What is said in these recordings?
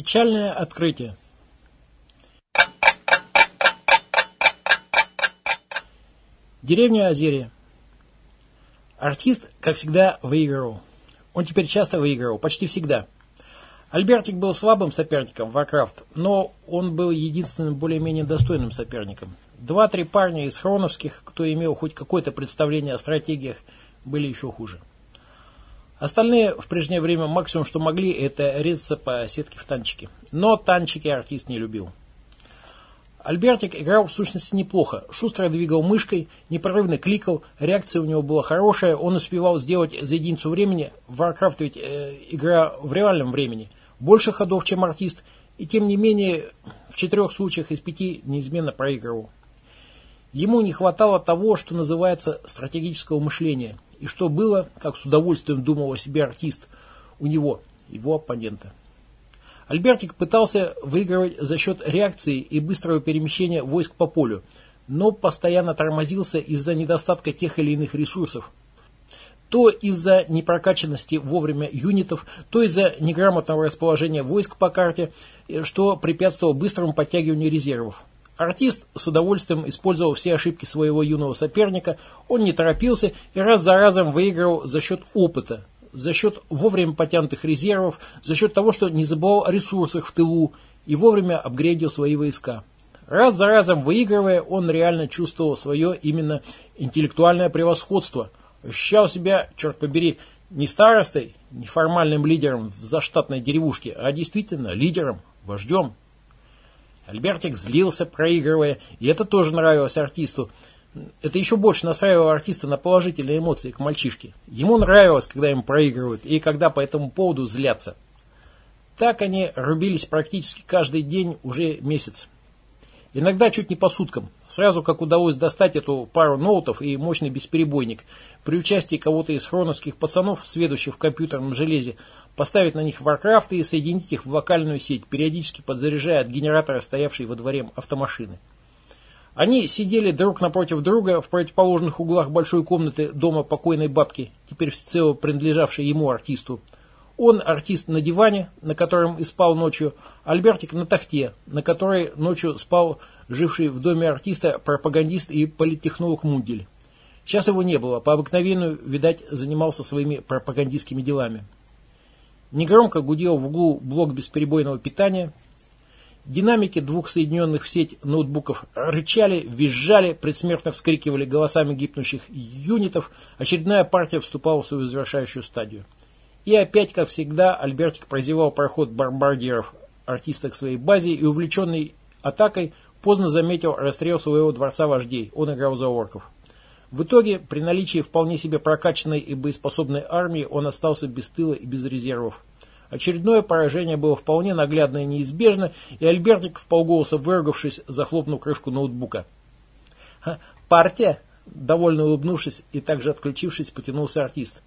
Печальное открытие. Деревня Озерье. Артист, как всегда, выигрывал. Он теперь часто выигрывал, почти всегда. Альбертик был слабым соперником в Warcraft, но он был единственным более-менее достойным соперником. Два-три парня из хроновских, кто имел хоть какое-то представление о стратегиях, были еще хуже. Остальные в прежнее время максимум, что могли, это резаться по сетке в танчики. Но танчики артист не любил. Альбертик играл в сущности неплохо. Шустро двигал мышкой, непрерывно кликал, реакция у него была хорошая, он успевал сделать за единицу времени, Warcraft ведь э, игра в реальном времени, больше ходов, чем артист, и тем не менее в четырех случаях из пяти неизменно проигрывал. Ему не хватало того, что называется стратегического мышления – и что было, как с удовольствием думал о себе артист, у него, его оппонента. Альбертик пытался выигрывать за счет реакции и быстрого перемещения войск по полю, но постоянно тормозился из-за недостатка тех или иных ресурсов. То из-за непрокачанности вовремя юнитов, то из-за неграмотного расположения войск по карте, что препятствовало быстрому подтягиванию резервов. Артист с удовольствием использовал все ошибки своего юного соперника, он не торопился и раз за разом выигрывал за счет опыта, за счет вовремя потянутых резервов, за счет того, что не забывал о ресурсах в тылу и вовремя апгрейдил свои войска. Раз за разом выигрывая, он реально чувствовал свое именно интеллектуальное превосходство, ощущал себя, черт побери, не старостой, не формальным лидером в заштатной деревушке, а действительно лидером, вождем, Альбертик злился, проигрывая, и это тоже нравилось артисту. Это еще больше настраивало артиста на положительные эмоции к мальчишке. Ему нравилось, когда им проигрывают, и когда по этому поводу злятся. Так они рубились практически каждый день уже месяц. Иногда чуть не по суткам. Сразу как удалось достать эту пару ноутов и мощный бесперебойник. При участии кого-то из хроновских пацанов, сведущих в компьютерном железе, поставить на них варкрафты и соединить их в локальную сеть, периодически подзаряжая от генератора, стоявшей во дворе автомашины. Они сидели друг напротив друга в противоположных углах большой комнаты дома покойной бабки, теперь всецело принадлежавшей ему артисту. Он артист на диване, на котором и спал ночью, Альбертик на тахте, на которой ночью спал живший в доме артиста пропагандист и политтехнолог Мудель. Сейчас его не было, по обыкновению, видать, занимался своими пропагандистскими делами. Негромко гудел в углу блок бесперебойного питания. Динамики двух соединенных в сеть ноутбуков рычали, визжали, предсмертно вскрикивали голосами гибнущих юнитов. Очередная партия вступала в свою завершающую стадию. И опять, как всегда, Альбертик прозевал проход бомбардиров артиста к своей базе и, увлеченный атакой, поздно заметил расстрел своего дворца вождей. Он играл за орков. В итоге, при наличии вполне себе прокачанной и боеспособной армии, он остался без тыла и без резервов. Очередное поражение было вполне наглядно и неизбежно, и Альбертик, вполголоса выругавшись, захлопнул крышку ноутбука. «Партия?» Довольно улыбнувшись и также отключившись, потянулся артист.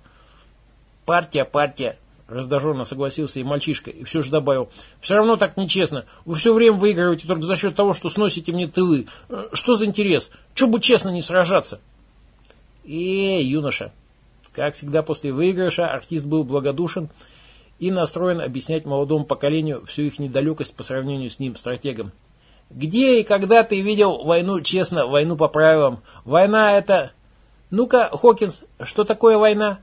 «Партия, партия!» Раздраженно согласился и мальчишка, и все же добавил. «Все равно так нечестно. Вы все время выигрываете только за счет того, что сносите мне тылы. Э, что за интерес? Че бы честно не сражаться?» «Эй, юноша!» Как всегда после выигрыша артист был благодушен и настроен объяснять молодому поколению всю их недалекость по сравнению с ним, стратегом. «Где и когда ты видел войну честно, войну по правилам? Война это...» «Ну-ка, Хокинс, что такое война?»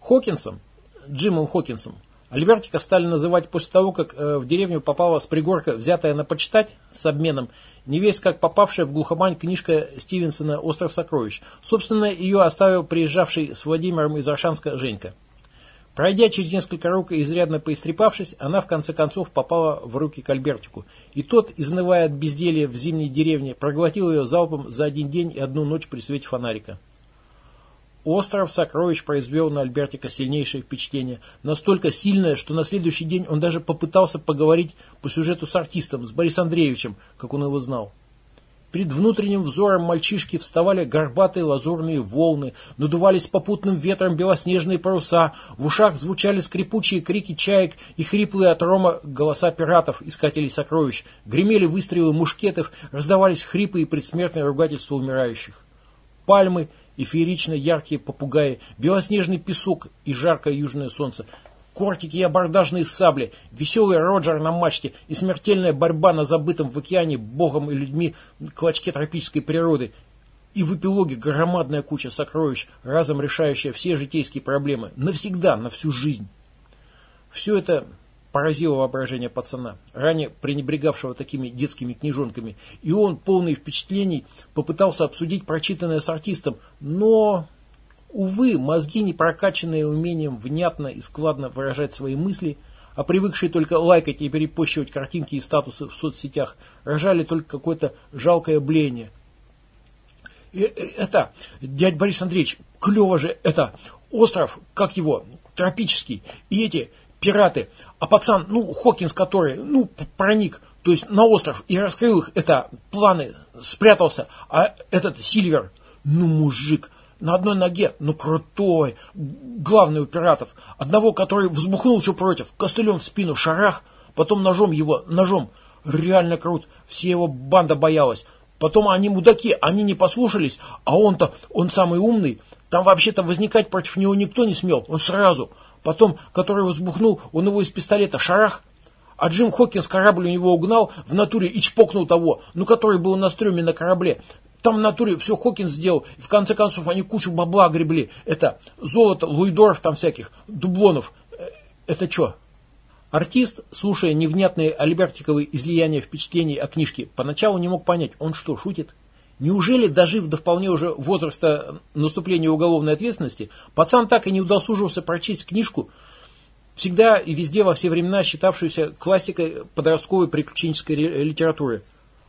Хокинсом, Джимом Хокинсом, Альбертика стали называть после того, как э, в деревню попала с пригорка, взятая на почитать с обменом, не весь как попавшая в глухомань книжка Стивенсона «Остров сокровищ». Собственно, ее оставил приезжавший с Владимиром из Аршанска Женька. Пройдя через несколько рук и изрядно поистрепавшись, она в конце концов попала в руки к Альбертику. И тот, изнывая от безделья в зимней деревне, проглотил ее залпом за один день и одну ночь при свете фонарика. Остров сокровищ произвел на Альбертика сильнейшее впечатление. Настолько сильное, что на следующий день он даже попытался поговорить по сюжету с артистом, с Борисом Андреевичем, как он его знал. Перед внутренним взором мальчишки вставали горбатые лазурные волны, надувались попутным ветром белоснежные паруса, в ушах звучали скрипучие крики чаек и хриплые от рома голоса пиратов, искателей сокровищ, гремели выстрелы мушкетов, раздавались хрипы и предсмертные ругательства умирающих. Пальмы и феерично яркие попугаи, белоснежный песок и жаркое южное солнце, кортики и абордажные сабли, веселый Роджер на мачте и смертельная борьба на забытом в океане богом и людьми клочке тропической природы. И в эпилоге громадная куча сокровищ, разом решающая все житейские проблемы, навсегда, на всю жизнь. Все это поразило воображение пацана, ранее пренебрегавшего такими детскими книжонками, и он, полный впечатлений, попытался обсудить прочитанное с артистом, но, увы, мозги, не прокачанные умением внятно и складно выражать свои мысли, а привыкшие только лайкать и перепощивать картинки и статусы в соцсетях, рожали только какое-то жалкое бление. И, э, это, дядь Борис Андреевич, клево же это, остров, как его, тропический, и эти пираты, а пацан, ну, Хокинс, который, ну, проник, то есть на остров и раскрыл их, это, планы, спрятался, а этот Сильвер, ну, мужик, на одной ноге, ну, крутой, главный у пиратов, одного, который взбухнул все против, костылем в спину, шарах, потом ножом его, ножом, реально крут, все его банда боялась, потом они мудаки, они не послушались, а он-то, он самый умный, там вообще-то возникать против него никто не смел, он сразу, Потом, который взбухнул, он его из пистолета шарах. А Джим Хокинс корабль у него угнал в натуре и чпокнул того, ну, который был на стреме на корабле. Там в натуре все Хокинс сделал. И в конце концов они кучу бабла гребли. Это золото, луидоров там всяких, дублонов. Э, это что? Артист, слушая невнятные альбертиковые излияния впечатлений о книжке, поначалу не мог понять, он что, шутит? Неужели, дожив до вполне уже возраста наступления уголовной ответственности, пацан так и не удосужился прочесть книжку, всегда и везде во все времена считавшуюся классикой подростковой приключенческой литературы?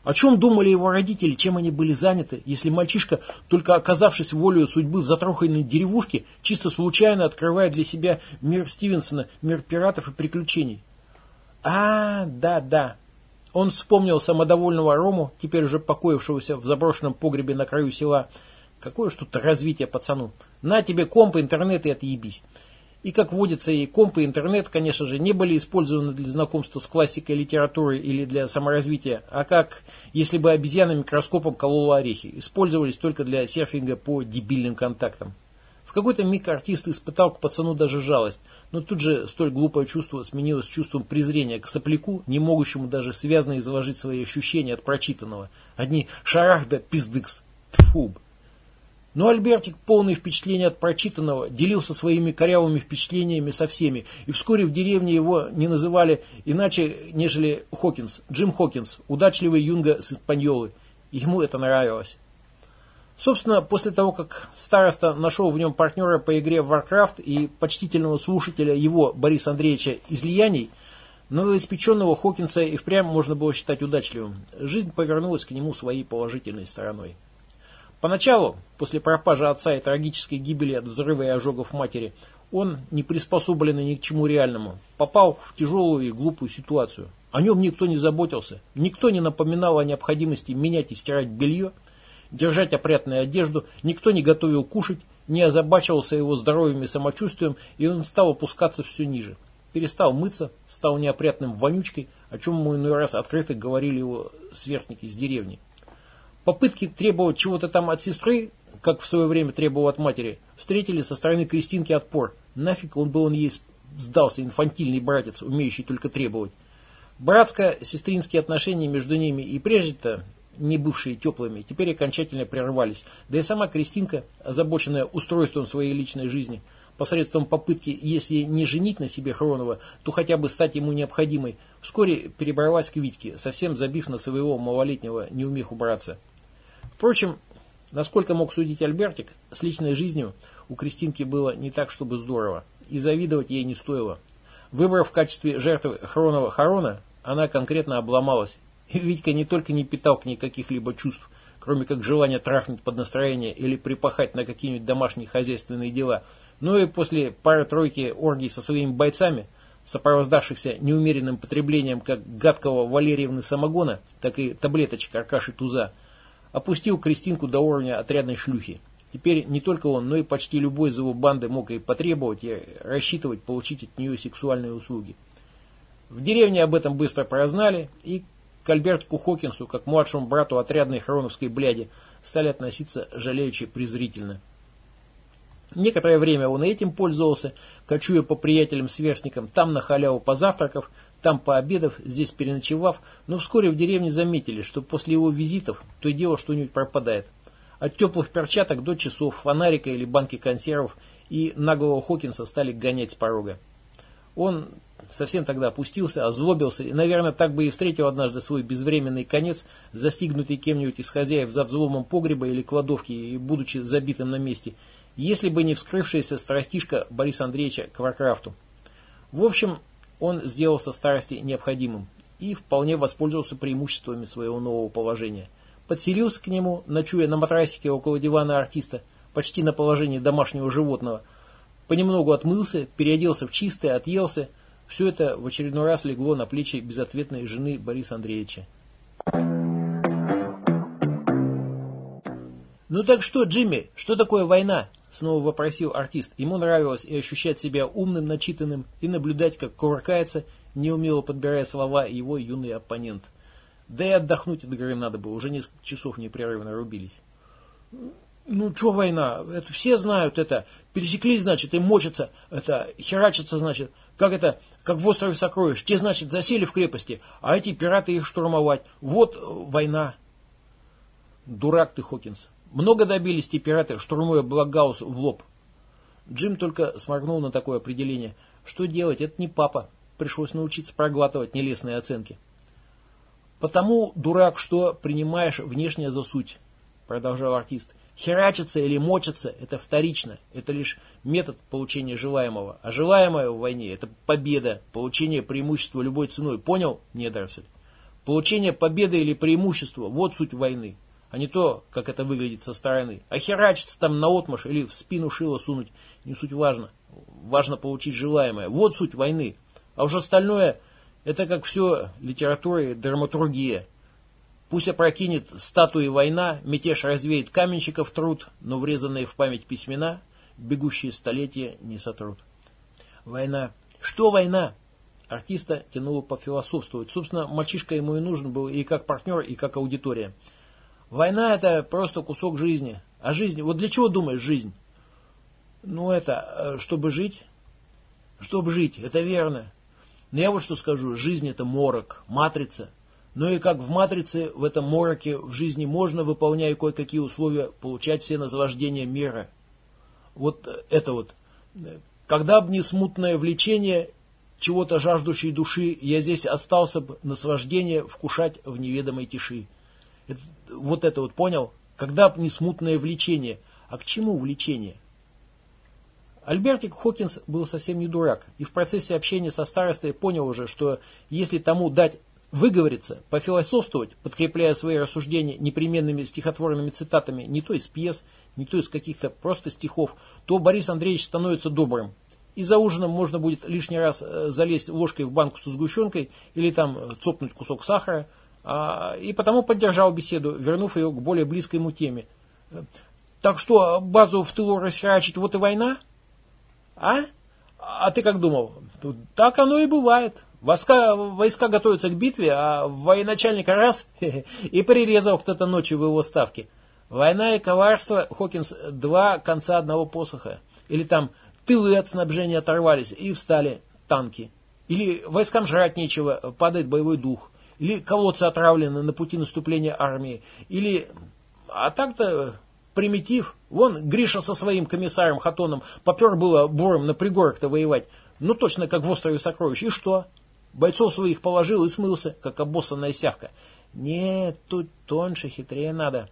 О чем думали его родители, чем они были заняты, если мальчишка, только оказавшись волею судьбы в затроханной деревушке, чисто случайно открывает для себя мир Стивенсона, мир пиратов и приключений? А, да, да, он вспомнил самодовольного Рому, теперь уже покоившегося в заброшенном погребе на краю села. Какое ж тут развитие пацану. На тебе комп, интернет и отъебись. И, как водится, и комп, и интернет, конечно же, не были использованы для знакомства с классикой литературы или для саморазвития, а как, если бы обезьяна микроскопом колола орехи, использовались только для серфинга по дебильным контактам. В какой-то миг артист испытал к пацану даже жалость, но тут же столь глупое чувство сменилось чувством презрения к сопляку, не могущему даже связно изложить свои ощущения от прочитанного. Одни шарах да пиздыкс. Фу. Но Альбертик, полный впечатления от прочитанного, делился своими корявыми впечатлениями со всеми, и вскоре в деревне его не называли иначе, нежели Хокинс, Джим Хокинс, удачливый юнга с Испаньолы. Ему это нравилось. Собственно, после того, как староста нашел в нем партнера по игре в Warcraft и почтительного слушателя его, Бориса Андреевича, излияний, новоиспеченного Хокинса и впрямь можно было считать удачливым. Жизнь повернулась к нему своей положительной стороной. Поначалу, после пропажи отца и трагической гибели от взрыва и ожогов матери, он, не приспособленный ни к чему реальному, попал в тяжелую и глупую ситуацию. О нем никто не заботился, никто не напоминал о необходимости менять и стирать белье, держать опрятную одежду, никто не готовил кушать, не озабачивался его здоровьем и самочувствием, и он стал опускаться все ниже. Перестал мыться, стал неопрятным вонючкой, о чем ему иной раз открыто говорили его сверстники из деревни. Попытки требовать чего-то там от сестры, как в свое время требовал от матери, встретили со стороны Кристинки отпор. Нафиг он бы он ей сдался, инфантильный братец, умеющий только требовать. Братско-сестринские отношения между ними и прежде-то не бывшие теплыми, теперь окончательно прервались. Да и сама Кристинка, озабоченная устройством своей личной жизни, посредством попытки, если не женить на себе Хронова, то хотя бы стать ему необходимой, вскоре перебралась к Витьке, совсем забив на своего малолетнего неумеху братца. Впрочем, насколько мог судить Альбертик, с личной жизнью у Кристинки было не так, чтобы здорово, и завидовать ей не стоило. Выбрав в качестве жертвы Хронова Харона, она конкретно обломалась Витька не только не питал к ней каких-либо чувств, кроме как желания трахнуть под настроение или припахать на какие-нибудь домашние хозяйственные дела, но и после пары-тройки оргий со своими бойцами, сопровождавшихся неумеренным потреблением как гадкого Валерьевны самогона, так и таблеточек Аркаши Туза, опустил Кристинку до уровня отрядной шлюхи. Теперь не только он, но и почти любой из его банды мог и потребовать, и рассчитывать получить от нее сексуальные услуги. В деревне об этом быстро прознали, и к Альбертику Хокинсу, как младшему брату отрядной хроновской бляди, стали относиться жалеючи презрительно. Некоторое время он этим пользовался, кочуя по приятелям-сверстникам, там на халяву позавтракав, там пообедав, здесь переночевав, но вскоре в деревне заметили, что после его визитов то и дело что-нибудь пропадает. От теплых перчаток до часов, фонарика или банки консервов и наглого Хокинса стали гонять с порога. Он совсем тогда опустился, озлобился и, наверное, так бы и встретил однажды свой безвременный конец, застигнутый кем-нибудь из хозяев за взломом погреба или кладовки и будучи забитым на месте, если бы не вскрывшаяся страстишка Бориса Андреевича к Варкрафту. В общем, он сделался старосте необходимым и вполне воспользовался преимуществами своего нового положения. Подселился к нему, ночуя на матрасике около дивана артиста, почти на положении домашнего животного, понемногу отмылся, переоделся в чистое, отъелся. Все это в очередной раз легло на плечи безответной жены Бориса Андреевича. «Ну так что, Джимми, что такое война?» Снова вопросил артист. Ему нравилось и ощущать себя умным, начитанным, и наблюдать, как кувыркается, неумело подбирая слова, его юный оппонент. Да и отдохнуть от игры надо было, уже несколько часов непрерывно рубились. Ну, что война? Это все знают это. Пересеклись, значит, и мочатся, это, херачатся, значит. Как это, как в острове сокровищ. Те, значит, засели в крепости, а эти пираты их штурмовать. Вот война. Дурак ты, Хокинс. Много добились те пираты, штурмуя Благаус в лоб. Джим только сморгнул на такое определение. Что делать? Это не папа. Пришлось научиться проглатывать нелестные оценки. Потому, дурак, что принимаешь внешнее за суть, продолжал артист. Херачиться или мочиться – это вторично. Это лишь метод получения желаемого. А желаемое в войне – это победа, получение преимущества любой ценой. Понял, недоросль? Получение победы или преимущества – вот суть войны а не то, как это выглядит со стороны. А херачиться там на отмаш или в спину шило сунуть, не суть важно. Важно получить желаемое. Вот суть войны. А уж остальное, это как все литература и драматургия. Пусть опрокинет статуи война, мятеж развеет каменщиков труд, но врезанные в память письмена бегущие столетия не сотрут. Война. Что война? Артиста тянуло пофилософствовать. Собственно, мальчишка ему и нужен был и как партнер, и как аудитория. Война это просто кусок жизни. А жизнь, вот для чего думаешь жизнь? Ну это, э, чтобы жить. Чтобы жить, это верно. Но я вот что скажу, жизнь это морок, матрица. Ну и как в матрице, в этом мороке в жизни можно, выполняя кое-какие условия, получать все наслаждения мира. Вот это вот. Когда бы не смутное влечение чего-то жаждущей души, я здесь остался бы наслаждение вкушать в неведомой тиши. Это, вот это вот понял? Когда не смутное влечение. А к чему влечение? Альбертик Хокинс был совсем не дурак, и в процессе общения со старостой понял уже, что если тому дать выговориться, пофилософствовать, подкрепляя свои рассуждения непременными стихотворными цитатами не то из пьес, не то из каких-то просто стихов, то Борис Андреевич становится добрым. И за ужином можно будет лишний раз э, залезть ложкой в банку со сгущенкой или там э, цопнуть кусок сахара – а, и потому поддержал беседу, вернув ее к более близкой ему теме. Так что, базу в тылу расхерачить, вот и война? А? А ты как думал? Так оно и бывает. Войска, войска готовятся к битве, а военачальник раз и прирезал кто-то ночью в его ставке. Война и коварство, Хокинс, два конца одного посоха. Или там тылы от снабжения оторвались и встали танки. Или войскам жрать нечего, падает боевой дух или колодцы отравлены на пути наступления армии, или... А так-то примитив. Вон Гриша со своим комиссаром Хатоном попер было буром на пригорок-то воевать. Ну точно как в острове сокровищ. И что? Бойцов своих положил и смылся, как обоссанная сявка. Нет, тут тоньше, хитрее надо.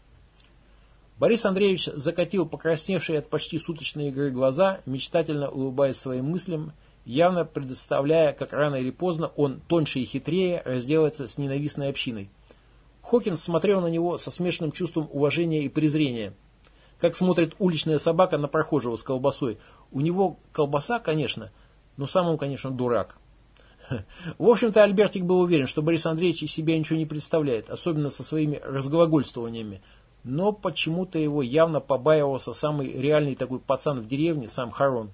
Борис Андреевич закатил покрасневшие от почти суточной игры глаза, мечтательно улыбаясь своим мыслям, явно предоставляя, как рано или поздно он тоньше и хитрее разделается с ненавистной общиной. Хокинс смотрел на него со смешанным чувством уважения и презрения. Как смотрит уличная собака на прохожего с колбасой. У него колбаса, конечно, но сам он, конечно, дурак. В общем-то, Альбертик был уверен, что Борис Андреевич из себя ничего не представляет, особенно со своими разглагольствованиями. Но почему-то его явно побаивался самый реальный такой пацан в деревне, сам Харон.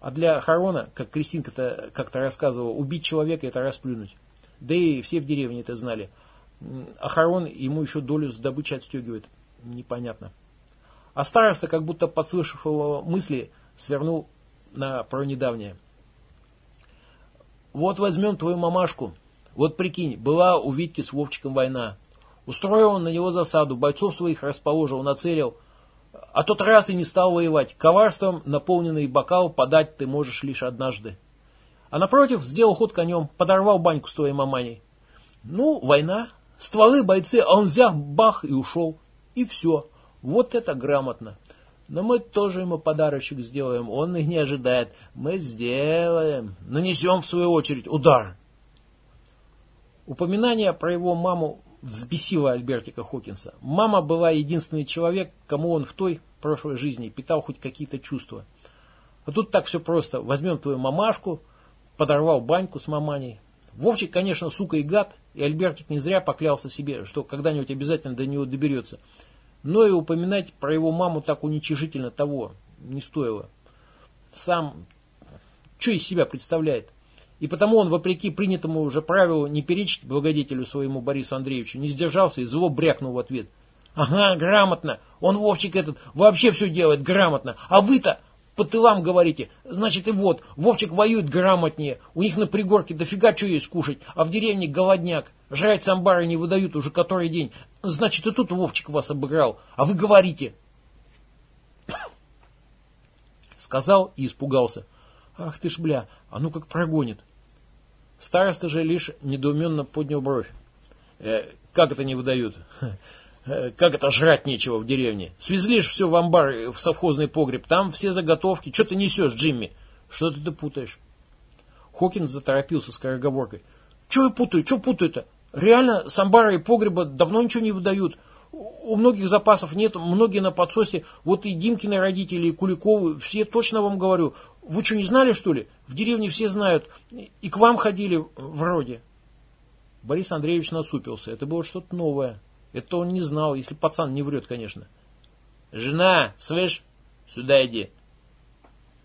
А для Харона, как Кристинка-то как-то рассказывала, убить человека это расплюнуть. Да и все в деревне это знали. А Харон ему еще долю с добычи отстегивает. Непонятно. А староста, как будто подслышав его мысли, свернул на про недавнее. Вот возьмем твою мамашку. Вот прикинь, была у Витьки с Вовчиком война. Устроил он на него засаду, бойцов своих расположил, нацелил. А тот раз и не стал воевать. Коварством наполненный бокал подать ты можешь лишь однажды. А напротив, сделал ход конем, подорвал баньку с твоей маманей. Ну, война, стволы, бойцы, а он взял, бах, и ушел. И все. Вот это грамотно. Но мы тоже ему подарочек сделаем. Он их не ожидает. Мы сделаем. Нанесем, в свою очередь, удар. Упоминание про его маму взбесило Альбертика Хокинса. Мама была единственный человек, кому он в той прошлой жизни питал хоть какие-то чувства. А тут так все просто. Возьмем твою мамашку, подорвал баньку с маманей. Вовчик, конечно, сука и гад, и Альбертик не зря поклялся себе, что когда-нибудь обязательно до него доберется. Но и упоминать про его маму так уничижительно того не стоило. Сам, что из себя представляет? И потому он, вопреки принятому уже правилу не перечить благодетелю своему Борису Андреевичу, не сдержался и зло брякнул в ответ. Ага, грамотно. Он, Вовчик этот, вообще все делает грамотно. А вы-то по тылам говорите. Значит и вот, Вовчик воюет грамотнее. У них на пригорке дофига что есть кушать, а в деревне голодняк. Жрать самбары не выдают уже который день. Значит, и тут Вовчик вас обыграл. А вы говорите. Сказал и испугался. Ах ты ж, бля, а ну как прогонит. Староста же лишь недоуменно поднял бровь. Э, как это не выдают? Э, как это жрать нечего в деревне? Свезли ж все в амбар, в совхозный погреб. Там все заготовки. Что ты несешь, Джимми? Что ты, путаешь? Хокинс заторопился с скороговоркой. Чего я путаю? Что путаю-то? Реально, с амбара и погреба давно ничего не выдают. У многих запасов нет, многие на подсосе. Вот и Димкины родители, и Куликовы, все точно вам говорю. Вы что, не знали, что ли? В деревне все знают. И к вам ходили вроде. Борис Андреевич насупился. Это было что-то новое. Это он не знал, если пацан не врет, конечно. «Жена, слышь, сюда иди».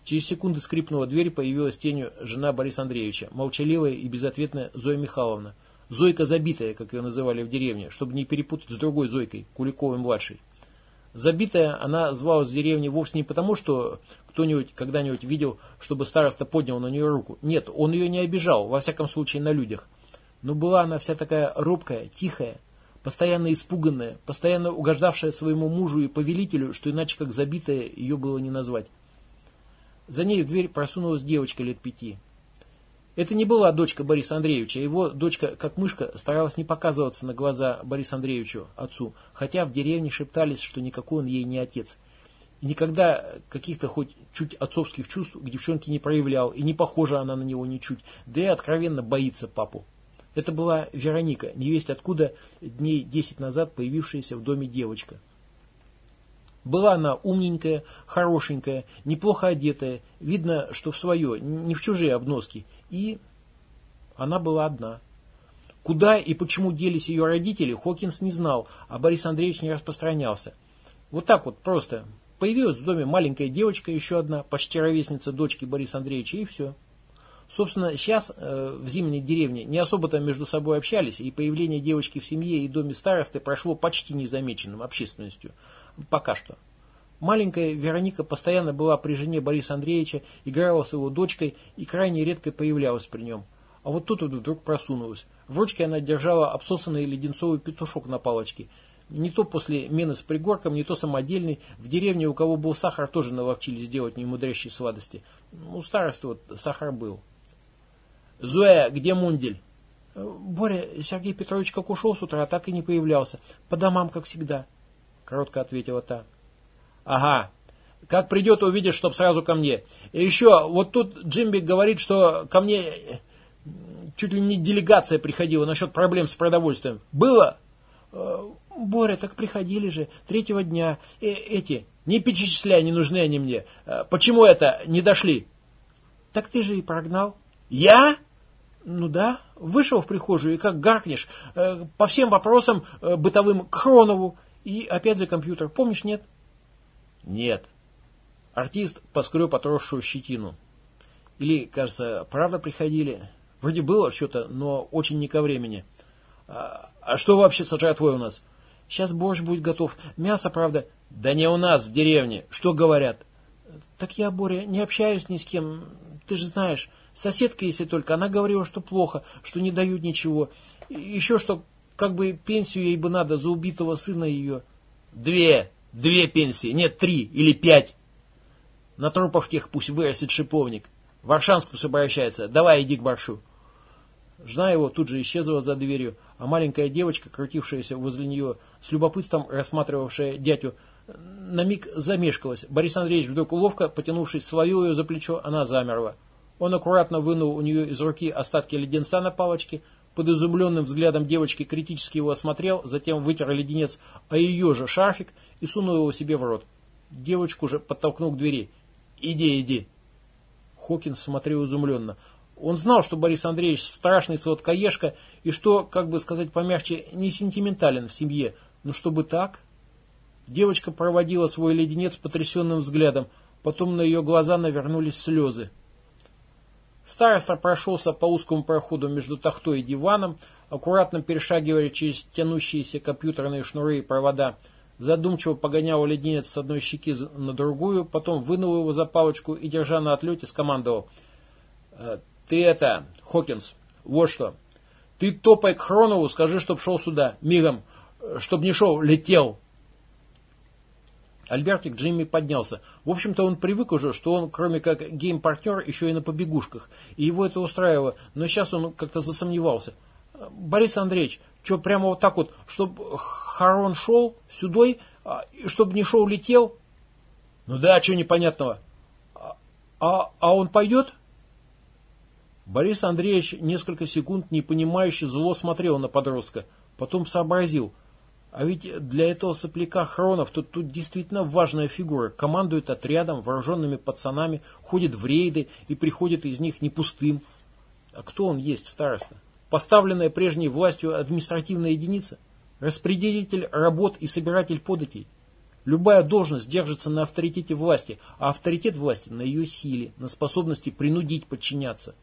Через секунду скрипнула дверь, появилась тенью жена Бориса Андреевича, молчаливая и безответная Зоя Михайловна. Зойка забитая, как ее называли в деревне, чтобы не перепутать с другой Зойкой, Куликовой-младшей. Забитая она звалась в деревне вовсе не потому, что кто-нибудь когда-нибудь видел, чтобы староста поднял на нее руку. Нет, он ее не обижал, во всяком случае на людях. Но была она вся такая робкая, тихая, постоянно испуганная, постоянно угождавшая своему мужу и повелителю, что иначе как забитая ее было не назвать. За ней в дверь просунулась девочка лет пяти. Это не была дочка Бориса Андреевича. Его дочка, как мышка, старалась не показываться на глаза Борису Андреевичу, отцу, хотя в деревне шептались, что никакой он ей не отец. И никогда каких-то хоть чуть отцовских чувств к девчонке не проявлял, и не похожа она на него ничуть, да и откровенно боится папу. Это была Вероника, невесть откуда дней десять назад появившаяся в доме девочка. Была она умненькая, хорошенькая, неплохо одетая, видно, что в свое, не в чужие обноски, и она была одна. Куда и почему делись ее родители, Хокинс не знал, а Борис Андреевич не распространялся. Вот так вот просто. Появилась в доме маленькая девочка, еще одна, почти ровесница дочки Бориса Андреевича, и все. Собственно, сейчас э, в зимней деревне не особо-то между собой общались, и появление девочки в семье и доме старосты прошло почти незамеченным общественностью. Пока что. Маленькая Вероника постоянно была при жене Бориса Андреевича, играла с его дочкой и крайне редко появлялась при нем. А вот тут вдруг просунулась. В ручке она держала обсосанный леденцовый петушок на палочке. Не то после мены с пригорком, не то самодельный. В деревне, у кого был сахар, тоже наловчились делать немудрящие сладости. У старости вот сахар был. «Зоя, где Мундель?» «Боря, Сергей Петрович как ушел с утра, так и не появлялся. По домам, как всегда», — коротко ответила та. Ага. Как придет, увидишь, чтоб сразу ко мне. И еще, вот тут Джимби говорит, что ко мне чуть ли не делегация приходила насчет проблем с продовольствием. Было? Э, Боря, так приходили же. Третьего дня. Э, эти, не перечисляй, не нужны они мне. Э, почему это не дошли? Так ты же и прогнал. Я? Ну да, вышел в прихожую и как гаркнешь, по всем вопросам бытовым к Хронову и опять за компьютер. Помнишь, нет? Нет. Артист поскреб отросшую щетину. Или, кажется, правда приходили? Вроде было что-то, но очень не ко времени. А, а что вообще с жратвой у нас? Сейчас борщ будет готов. Мясо, правда. Да не у нас, в деревне. Что говорят? Так я, Боря, не общаюсь ни с кем. Ты же знаешь, соседка, если только, она говорила, что плохо, что не дают ничего. Еще что, как бы пенсию ей бы надо за убитого сына ее. Две, две пенсии, нет, три или пять. На трупах тех пусть вырастет шиповник. Варшанск пусть обращается. Давай, иди к Баршу. Жена его тут же исчезла за дверью, а маленькая девочка, крутившаяся возле нее, с любопытством рассматривавшая дядю, на миг замешкалась. Борис Андреевич вдруг ловко, потянувшись свою ее за плечо, она замерла. Он аккуратно вынул у нее из руки остатки леденца на палочке, под изумленным взглядом девочки критически его осмотрел, затем вытер леденец, а ее же шарфик и сунул его себе в рот. Девочку же подтолкнул к двери. «Иди, иди!» Хокинс смотрел изумленно. Он знал, что Борис Андреевич страшный сладкоежка и что, как бы сказать помягче, не сентиментален в семье. Но чтобы так... Девочка проводила свой леденец потрясенным взглядом, потом на ее глаза навернулись слезы. Староста прошелся по узкому проходу между тахтой и диваном, аккуратно перешагивая через тянущиеся компьютерные шнуры и провода, задумчиво погонял леденец с одной щеки на другую, потом вынул его за палочку и, держа на отлете, скомандовал. «Э, «Ты это, Хокинс, вот что. Ты топай к Хронову, скажи, чтоб шел сюда, мигом, э, чтоб не шел, летел». Альбертик Джимми поднялся. В общем-то, он привык уже, что он, кроме как гейм-партнер, еще и на побегушках. И его это устраивало. Но сейчас он как-то засомневался. Борис Андреевич, что прямо вот так вот, чтобы Харон шел сюдой, а, чтобы не шел летел? Ну да, что непонятного? А, а, он пойдет? Борис Андреевич несколько секунд непонимающе зло смотрел на подростка. Потом сообразил – а ведь для этого сопляка Хронов тут, тут действительно важная фигура. Командует отрядом, вооруженными пацанами, ходит в рейды и приходит из них не пустым. А кто он есть, староста? Поставленная прежней властью административная единица? Распределитель работ и собиратель податей? Любая должность держится на авторитете власти, а авторитет власти на ее силе, на способности принудить подчиняться.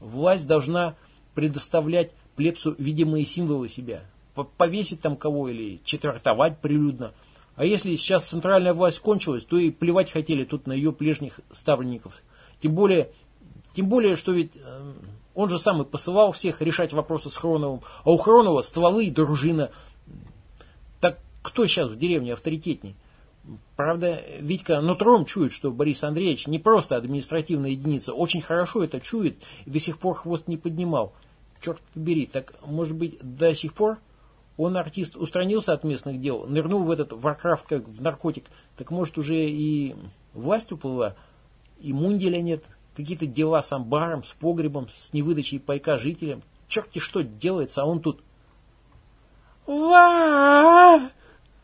Власть должна предоставлять плебсу видимые символы себя, повесить там кого или четвертовать прилюдно. А если сейчас центральная власть кончилась, то и плевать хотели тут на ее прежних ставленников. Тем более, тем более, что ведь э, он же сам и посылал всех решать вопросы с Хроновым, а у Хронова стволы и дружина. Так кто сейчас в деревне авторитетней? Правда, Витька нутром чует, что Борис Андреевич не просто административная единица, очень хорошо это чует и до сих пор хвост не поднимал. Черт побери, так может быть до сих пор? Он, артист, устранился от местных дел, нырнул в этот Варкрафт как в наркотик. Так может уже и власть уплыла, и мунделя нет, какие-то дела с амбаром, с погребом, с невыдачей пайка жителям. Черти что делается, а он тут...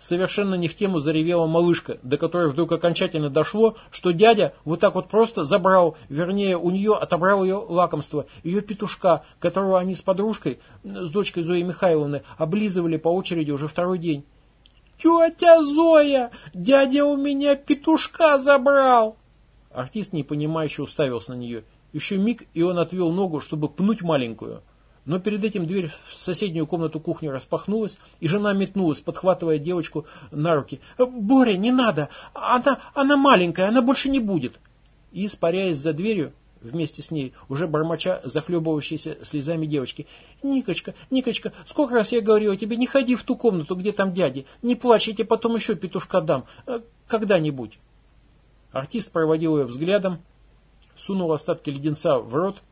Совершенно не в тему заревела малышка, до которой вдруг окончательно дошло, что дядя вот так вот просто забрал, вернее, у нее отобрал ее лакомство, ее петушка, которого они с подружкой, с дочкой Зои Михайловны, облизывали по очереди уже второй день. «Тетя Зоя, дядя у меня петушка забрал!» Артист непонимающе уставился на нее. Еще миг, и он отвел ногу, чтобы пнуть маленькую. Но перед этим дверь в соседнюю комнату кухни распахнулась, и жена метнулась, подхватывая девочку на руки. «Боря, не надо! Она, она маленькая, она больше не будет!» И, испаряясь за дверью, вместе с ней, уже бормоча захлебывающейся слезами девочки. «Никочка, Никочка, сколько раз я говорила тебе, не ходи в ту комнату, где там дяди. Не плачь, я тебе потом еще петушка дам. Э, когда-нибудь». Артист проводил ее взглядом, сунул остатки леденца в рот,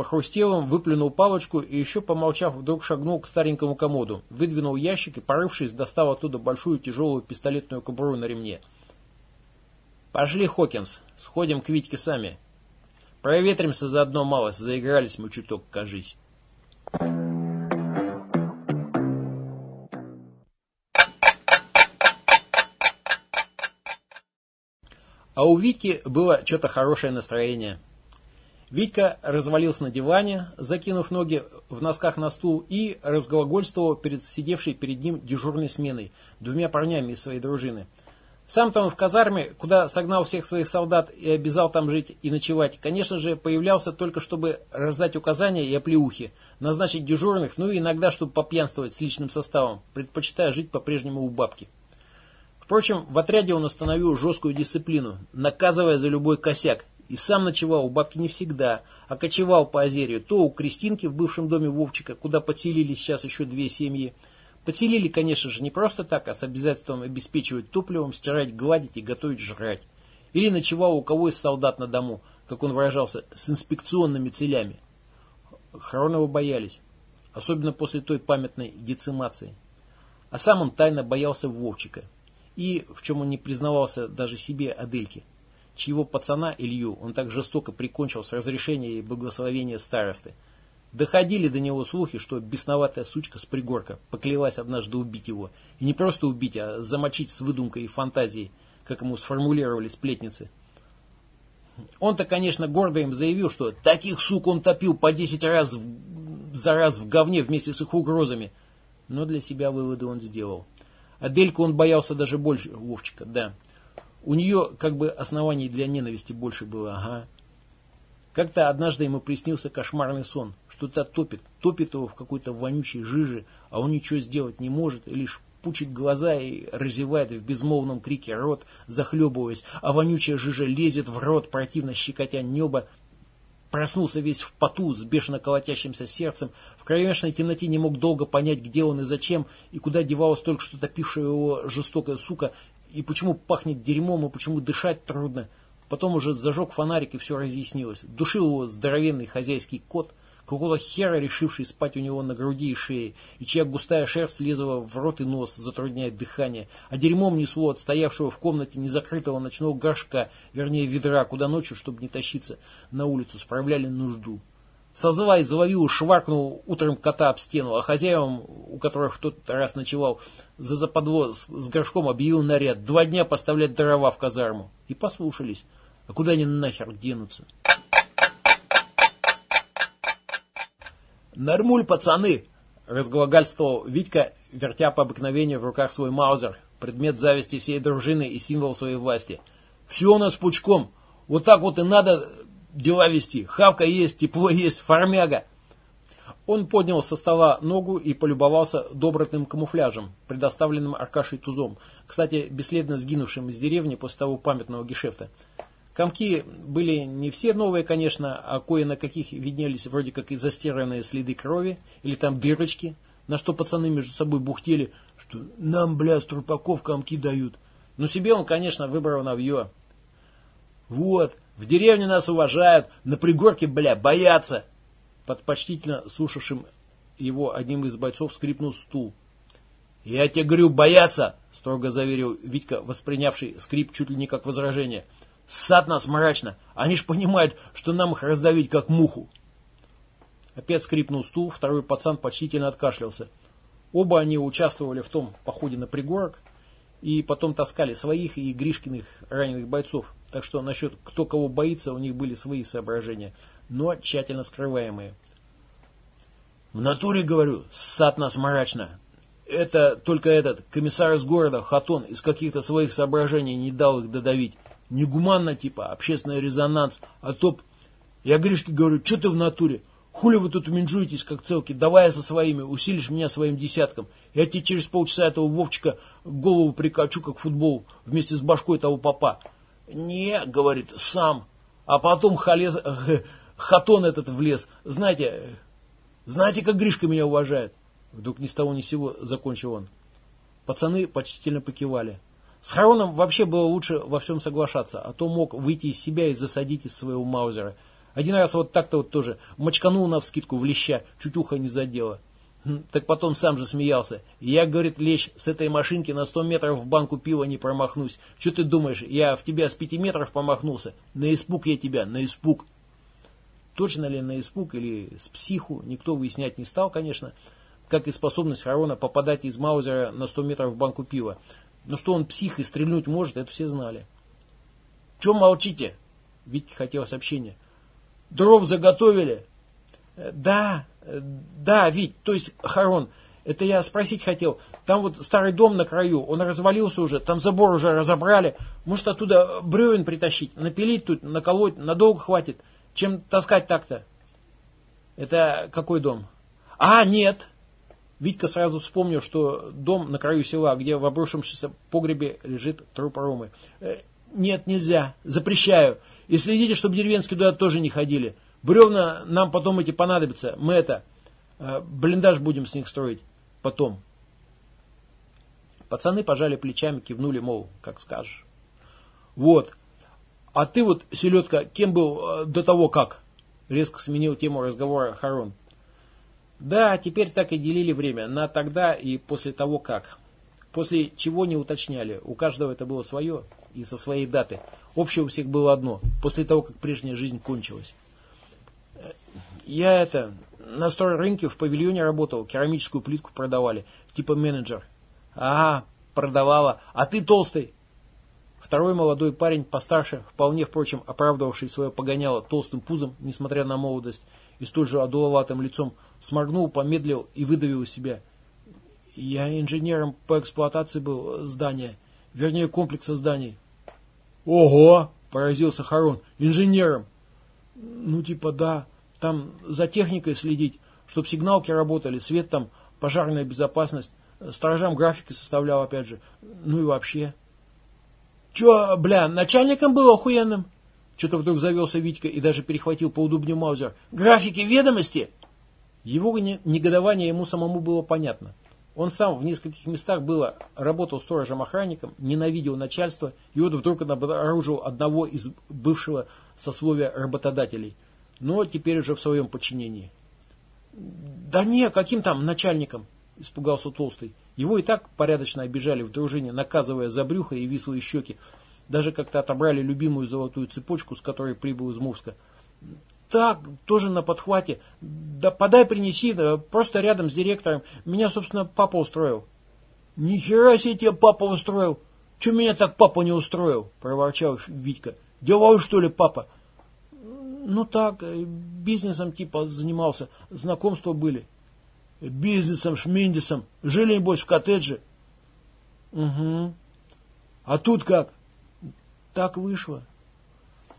Похрустел он, выплюнул палочку и еще помолчав, вдруг шагнул к старенькому комоду, выдвинул ящик и, порывшись, достал оттуда большую тяжелую пистолетную кобуру на ремне. «Пошли, Хокинс, сходим к Витьке сами. Проветримся заодно малость, заигрались мы чуток, кажись». А у Витьки было что-то хорошее настроение – Витька развалился на диване, закинув ноги в носках на стул и разглагольствовал перед сидевшей перед ним дежурной сменой, двумя парнями из своей дружины. Сам-то он в казарме, куда согнал всех своих солдат и обязал там жить и ночевать, конечно же, появлялся только чтобы раздать указания и оплеухи, назначить дежурных, ну и иногда, чтобы попьянствовать с личным составом, предпочитая жить по-прежнему у бабки. Впрочем, в отряде он установил жесткую дисциплину, наказывая за любой косяк, и сам ночевал у бабки не всегда, а кочевал по озерью, то у Кристинки в бывшем доме Вовчика, куда подселились сейчас еще две семьи, Подселили, конечно же, не просто так, а с обязательством обеспечивать топливом, стирать, гладить и готовить жрать. Или ночевал у кого из солдат на дому, как он выражался, с инспекционными целями. Хронова боялись, особенно после той памятной децимации. А сам он тайно боялся Вовчика. И, в чем он не признавался даже себе, Адельке, чьего пацана Илью он так жестоко прикончил с разрешения и благословения старосты – Доходили до него слухи, что бесноватая сучка с пригорка поклялась однажды убить его. И не просто убить, а замочить с выдумкой и фантазией, как ему сформулировали сплетницы. Он-то, конечно, гордо им заявил, что таких сук он топил по 10 раз в, за раз в говне вместе с их угрозами. Но для себя выводы он сделал. Адельку он боялся даже больше Вовчика, да. У нее как бы оснований для ненависти больше было, ага. Как-то однажды ему приснился кошмарный сон. Что-то топит, топит его в какой-то вонючей жиже, а он ничего сделать не может, и лишь пучит глаза и разевает в безмолвном крике рот, захлебываясь, а вонючая жижа лезет в рот, противно щекотя небо. Проснулся весь в поту, с бешено колотящимся сердцем, в кромешной темноте не мог долго понять, где он и зачем, и куда девалась только что топившая его жестокая сука, и почему пахнет дерьмом, и почему дышать трудно. Потом уже зажег фонарик, и все разъяснилось. Душил его здоровенный хозяйский кот, какого хера решивший спать у него на груди и шее, и чья густая шерсть лезла в рот и нос, затрудняет дыхание, а дерьмом несло от стоявшего в комнате незакрытого ночного горшка, вернее ведра, куда ночью, чтобы не тащиться на улицу, справляли нужду. Созывай, заловил, шваркнул утром кота об стену, а хозяевам, у которых в тот раз ночевал, за западло с, с горшком объявил наряд. Два дня поставлять дрова в казарму. И послушались. А куда они нахер денутся? «Нормуль, пацаны!» — разглагольствовал Витька, вертя по обыкновению в руках свой маузер, предмет зависти всей дружины и символ своей власти. «Все у нас пучком. Вот так вот и надо дела вести. Хавка есть, тепло есть, формяга!» Он поднял со стола ногу и полюбовался добротным камуфляжем, предоставленным Аркашей Тузом, кстати, бесследно сгинувшим из деревни после того памятного гешефта. Комки были не все новые, конечно, а кое на каких виднелись вроде как и застиранные следы крови, или там дырочки, на что пацаны между собой бухтели, что нам, бля, с трупаков комки дают. Но себе он, конечно, выбрал навье. Вот, в деревне нас уважают, на пригорке, бля, боятся. Под почтительно слушавшим его одним из бойцов скрипнул стул. «Я тебе говорю, боятся!» — строго заверил Витька, воспринявший скрип чуть ли не как возражение — Ссад нас мрачно. Они ж понимают, что нам их раздавить, как муху. Опять скрипнул стул, второй пацан почтительно откашлялся. Оба они участвовали в том походе на пригорок и потом таскали своих и Гришкиных раненых бойцов. Так что насчет кто кого боится, у них были свои соображения, но тщательно скрываемые. В натуре, говорю, ссад нас мрачно. Это только этот комиссар из города, Хатон, из каких-то своих соображений не дал их додавить. Негуманно типа, общественный резонанс. А то я Гришке говорю, что ты в натуре? Хули вы тут менжуетесь, как целки? Давай я со своими, усилишь меня своим десятком. Я тебе через полчаса этого Вовчика голову прикачу, как футбол, вместе с башкой того папа. Не, говорит, сам. А потом халез, хатон этот влез. Знаете, знаете, как Гришка меня уважает? Вдруг ни с того ни с сего закончил он. Пацаны почтительно покивали. С Хароном вообще было лучше во всем соглашаться, а то мог выйти из себя и засадить из своего маузера. Один раз вот так-то вот тоже мочканул навскидку в леща, чуть ухо не задело. Хм, так потом сам же смеялся. Я, говорит, лещ, с этой машинки на сто метров в банку пива не промахнусь. Что ты думаешь, я в тебя с пяти метров помахнулся? На испуг я тебя, на испуг. Точно ли на испуг или с психу, никто выяснять не стал, конечно, как и способность Харона попадать из Маузера на сто метров в банку пива. Но что он псих и стрельнуть может, это все знали. Чем молчите? Витьке хотел сообщения. Дров заготовили? Э, да, э, да, Вить, то есть Харон, Это я спросить хотел. Там вот старый дом на краю, он развалился уже, там забор уже разобрали. Может, оттуда бревен притащить, напилить тут, наколоть, надолго хватит. Чем таскать так-то? Это какой дом? А, нет. Витька сразу вспомнил, что дом на краю села, где в обрушившемся погребе лежит труп Ромы. «Э, нет, нельзя. Запрещаю. И следите, чтобы деревенские туда тоже не ходили. Бревна нам потом эти понадобятся. Мы это, э, блиндаж будем с них строить потом. Пацаны пожали плечами, кивнули, мол, как скажешь. Вот. А ты вот, селедка, кем был э, до того как? Резко сменил тему разговора Харон. Да, теперь так и делили время на тогда и после того как. После чего не уточняли. У каждого это было свое и со своей даты. Общее у всех было одно. После того, как прежняя жизнь кончилась. Я это, на стройрынке в павильоне работал, керамическую плитку продавали, типа менеджер. Ага, продавала. А ты толстый. Второй молодой парень, постарше, вполне, впрочем, оправдывавший свое погоняло толстым пузом, несмотря на молодость, и столь же одуловатым лицом, сморгнул, помедлил и выдавил из себя. Я инженером по эксплуатации был здания, вернее комплекса зданий. Ого, поразился Харун, инженером. Ну типа да, там за техникой следить, чтобы сигналки работали, свет там, пожарная безопасность, сторожам графики составлял опять же, ну и вообще. Че, бля, начальником был охуенным? Что-то вдруг завелся Витька и даже перехватил поудобнее Маузер. Графики ведомости? Его негодование ему самому было понятно. Он сам в нескольких местах было работал сторожем-охранником, ненавидел начальство, и вот вдруг он обнаружил одного из бывшего сословия работодателей, но теперь уже в своем подчинении. «Да не, каким там начальником?» – испугался Толстый. Его и так порядочно обижали в дружине, наказывая за брюхо и вислые щеки. Даже как-то отобрали любимую золотую цепочку, с которой прибыл из Мувска. Так, тоже на подхвате. Да подай, принеси, просто рядом с директором. Меня, собственно, папа устроил. Нихера себе тебе папа устроил. Че меня так папа не устроил? Проворчал Витька. Деловой, что ли, папа? Ну так, э, бизнесом типа занимался, знакомства были. Бизнесом, шминдисом. Жили, небось, в коттедже. Угу. А тут как? Так вышло.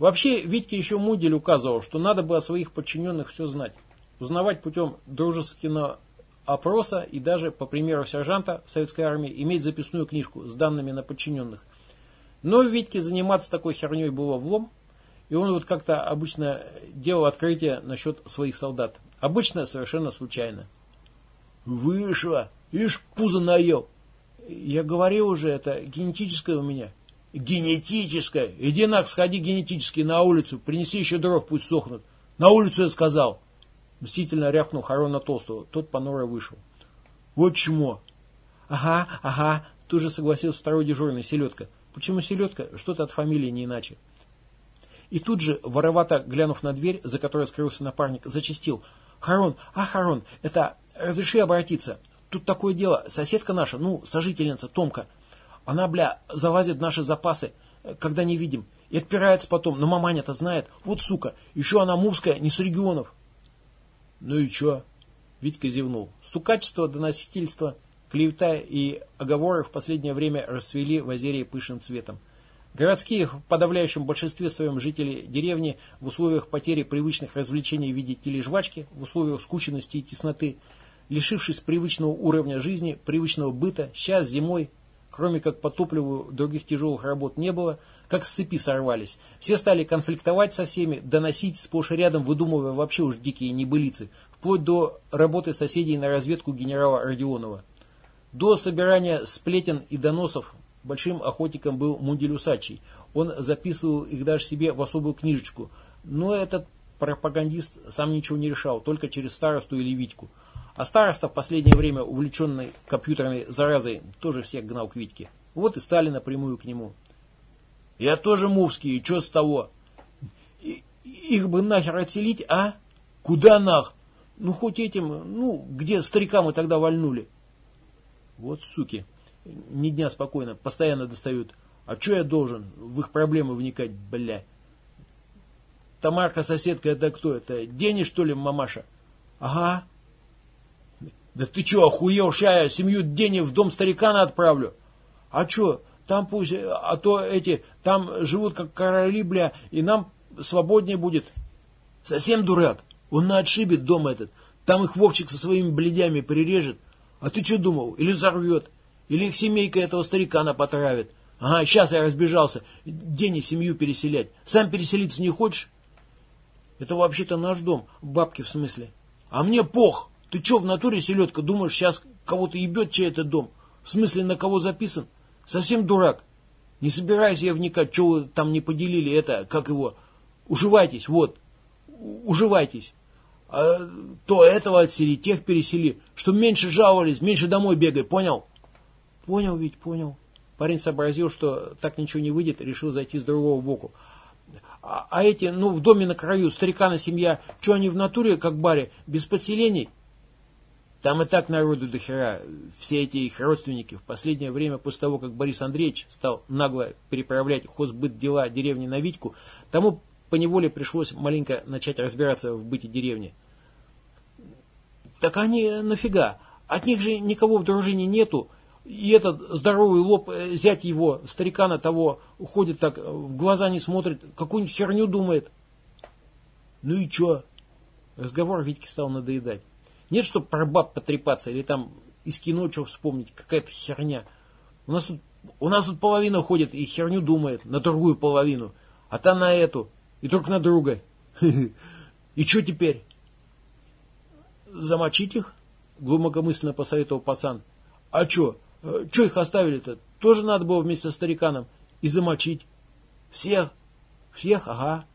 Вообще, Витьке еще Мудель указывал, что надо бы о своих подчиненных все знать. Узнавать путем дружеского опроса и даже, по примеру сержанта в советской армии, иметь записную книжку с данными на подчиненных. Но Витьке заниматься такой херней было влом, и он вот как-то обычно делал открытие насчет своих солдат. Обычно совершенно случайно. Вышло! Ишь, пузо наел! Я говорил уже, это генетическое у меня. Генетическое. Иди нах, сходи генетически на улицу, принеси еще дров, пусть сохнут. На улицу я сказал. Мстительно рявкнул Харона Толстого. Тот понуро вышел. Вот чмо. Ага, ага, тут же согласился второй дежурный, селедка. Почему селедка? Что-то от фамилии не иначе. И тут же, воровато глянув на дверь, за которой скрылся напарник, зачистил. Харон, а, Харон, это, разреши обратиться. Тут такое дело, соседка наша, ну, сожительница, Томка, она, бля, залазит в наши запасы, э, когда не видим. И отпирается потом. Но маманя-то знает. Вот сука. Еще она мувская, не с регионов. Ну и че? Витька зевнул. Стукачество, доносительство, клевета и оговоры в последнее время расцвели в Азерии пышным цветом. Городские в подавляющем большинстве своем жители деревни в условиях потери привычных развлечений в виде тележвачки, в условиях скученности и тесноты, лишившись привычного уровня жизни, привычного быта, сейчас зимой кроме как по других тяжелых работ не было, как с цепи сорвались. Все стали конфликтовать со всеми, доносить сплошь и рядом, выдумывая вообще уж дикие небылицы, вплоть до работы соседей на разведку генерала Родионова. До собирания сплетен и доносов большим охотником был Мундель Усачий. Он записывал их даже себе в особую книжечку. Но этот пропагандист сам ничего не решал, только через старосту или Витьку. А староста в последнее время, увлеченный компьютерной заразой, тоже всех гнал к Витьке. Вот и стали напрямую к нему. Я тоже мувский, и что с того? И, их бы нахер отселить, а? Куда нах? Ну, хоть этим, ну, где старика мы тогда вальнули? Вот суки. Ни дня спокойно, постоянно достают. А что я должен в их проблемы вникать, бля? Тамарка соседка, это кто? Это Дени, что ли, мамаша? Ага, Да ты че, охуел, ща я семью денег в дом старикана отправлю? А че, там пусть, а то эти, там живут как короли, бля, и нам свободнее будет. Совсем дурак. Он на отшибе дом этот. Там их Вовчик со своими бледями прирежет. А ты что думал? Или взорвет? Или их семейка этого старикана потравит? Ага, сейчас я разбежался. День семью переселять. Сам переселиться не хочешь? Это вообще-то наш дом. Бабки в смысле. А мне пох. Ты что, в натуре, селедка, думаешь, сейчас кого-то ебет чей это дом? В смысле, на кого записан? Совсем дурак. Не собираюсь я вникать, что вы там не поделили это, как его. Уживайтесь, вот. Уживайтесь. А то этого отсели, тех пересели. Что меньше жаловались, меньше домой бегай, понял? Понял ведь, понял. Парень сообразил, что так ничего не выйдет, решил зайти с другого боку. А, а эти, ну, в доме на краю, старикана семья, что они в натуре, как баре, без подселений? Там и так народу до хера. Все эти их родственники в последнее время, после того, как Борис Андреевич стал нагло переправлять хозбыт дела деревни на Витьку, тому поневоле пришлось маленько начать разбираться в быте деревни. Так они нафига? От них же никого в дружине нету. И этот здоровый лоб, э, зять его, старикана того, уходит так, в глаза не смотрит, какую-нибудь херню думает. Ну и чё? Разговор Витьке стал надоедать. Нет, чтобы про баб потрепаться или там из кино что вспомнить, какая-то херня. У нас, тут, у нас тут половина ходит и херню думает, на другую половину, а та на эту, и только на друга. И что теперь? Замочить их? Глубокомысленно посоветовал пацан. А что? Что их оставили-то? Тоже надо было вместе со стариканом и замочить. Всех? Всех? Ага.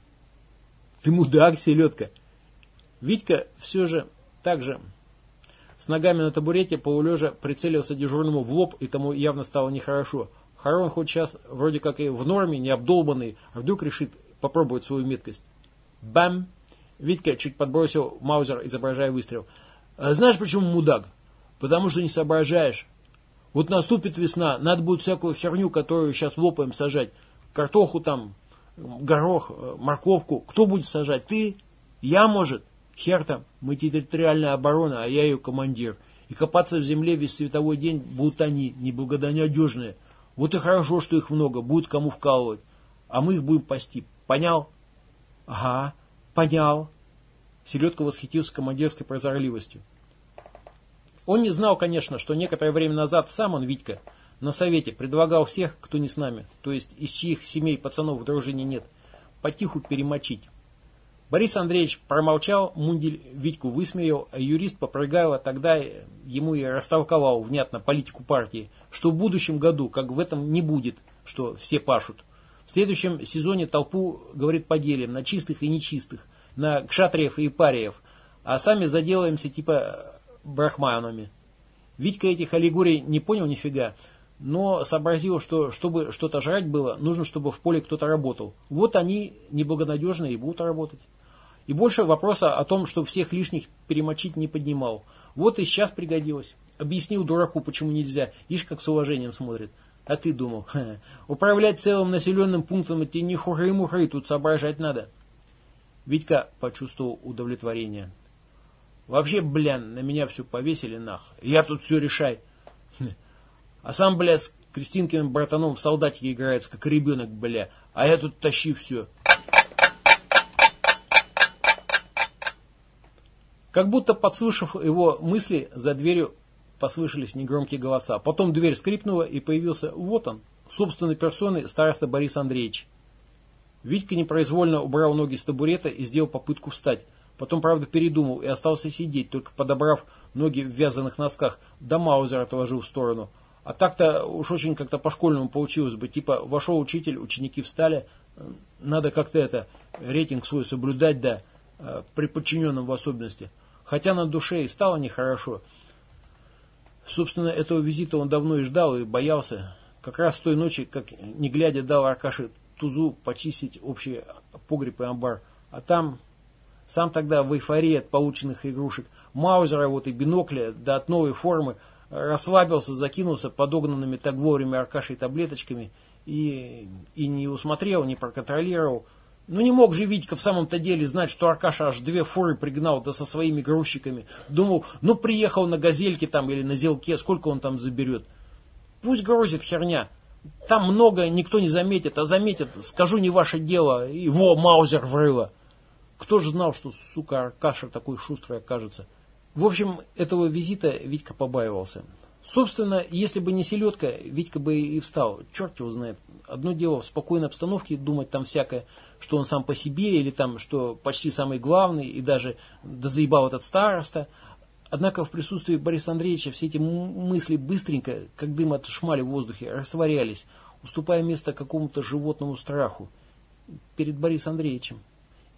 Ты мудак, селедка. Витька все же так же с ногами на табурете полулежа прицелился дежурному в лоб, и тому явно стало нехорошо. Харон хоть сейчас вроде как и в норме, не обдолбанный, а вдруг решит попробовать свою меткость. Бам! Витька чуть подбросил маузер, изображая выстрел. А знаешь, почему мудак? Потому что не соображаешь. Вот наступит весна, надо будет всякую херню, которую сейчас лопаем, сажать. Картоху там, горох, э, морковку. Кто будет сажать? Ты? Я, может? Хер там, мы территориальная оборона, а я ее командир. И копаться в земле весь световой день будут они, неблагонадежные. Вот и хорошо, что их много, будет кому вкалывать. А мы их будем пасти. Понял? Ага, понял. Селедка восхитился командирской прозорливостью. Он не знал, конечно, что некоторое время назад сам он, Витька, на совете предлагал всех, кто не с нами, то есть из чьих семей пацанов в дружине нет, потиху перемочить. Борис Андреевич промолчал, Мундель Витьку высмеял, а юрист Попрыгайло тогда ему и растолковал внятно политику партии, что в будущем году, как в этом не будет, что все пашут. В следующем сезоне толпу, говорит, поделим на чистых и нечистых, на кшатриев и париев, а сами заделаемся типа брахманами. Витька этих аллегорий не понял нифига, но сообразил, что чтобы что-то жрать было, нужно, чтобы в поле кто-то работал. Вот они неблагонадежные и будут работать. И больше вопроса о том, что всех лишних перемочить не поднимал. Вот и сейчас пригодилось. Объяснил дураку, почему нельзя. Ишь, как с уважением смотрит. А ты думал, ха, управлять целым населенным пунктом, это не хухры-мухры, тут соображать надо. Витька почувствовал удовлетворение. Вообще, блин, на меня все повесили нах. Я тут все решай. А сам, бля, с Кристинкиным братаном в солдатике играется, как ребенок, бля. А я тут тащи все. Как будто подслушав его мысли, за дверью послышались негромкие голоса. Потом дверь скрипнула, и появился, вот он, собственной персоной староста Борис Андреевич. Витька непроизвольно убрал ноги с табурета и сделал попытку встать. Потом, правда, передумал и остался сидеть, только подобрав ноги в вязаных носках, да маузер отложил в сторону. А так-то уж очень как-то по-школьному получилось бы. Типа, вошел учитель, ученики встали, надо как-то это, рейтинг свой соблюдать, да, э, при подчиненном в особенности. Хотя на душе и стало нехорошо. Собственно, этого визита он давно и ждал, и боялся. Как раз той ночи, как не глядя дал Аркаше Тузу почистить общий погреб и амбар. А там сам тогда в эйфории от полученных игрушек, маузера вот и бинокля, да от новой формы, расслабился, закинулся подогнанными так вовремя Аркашей таблеточками и, и не усмотрел, не проконтролировал. Ну не мог же Витька в самом-то деле знать, что Аркаша аж две фуры пригнал, да со своими грузчиками. Думал, ну приехал на газельке там или на зелке, сколько он там заберет. Пусть грузит херня. Там много никто не заметит, а заметит, скажу не ваше дело, во, Маузер врыло. Кто же знал, что, сука, Аркаша такой шустрый окажется. В общем, этого визита Витька побаивался. Собственно, если бы не селедка, Витька бы и встал. Черт его знает. Одно дело в спокойной обстановке думать там всякое, что он сам по себе, или там, что почти самый главный, и даже дозаебал этот староста. Однако в присутствии Бориса Андреевича все эти мысли быстренько, как дым от шмали в воздухе, растворялись, уступая место какому-то животному страху перед Борисом Андреевичем.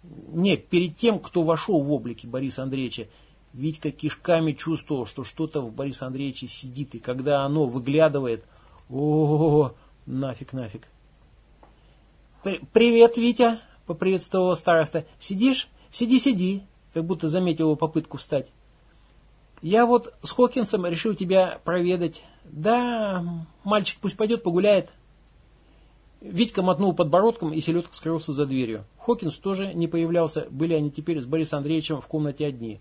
Не, перед тем, кто вошел в облики Бориса Андреевича, Витька кишками чувствовал, что что-то в Борисе Андреевиче сидит, и когда оно выглядывает, о, нафиг, нафиг. «Привет, Витя!» — поприветствовал староста. «Сидишь? Сиди, сиди!» Как будто заметил его попытку встать. «Я вот с Хокинсом решил тебя проведать. Да, мальчик пусть пойдет погуляет». Витька мотнул подбородком, и селедка скрылся за дверью. Хокинс тоже не появлялся, были они теперь с Борисом Андреевичем в комнате одни.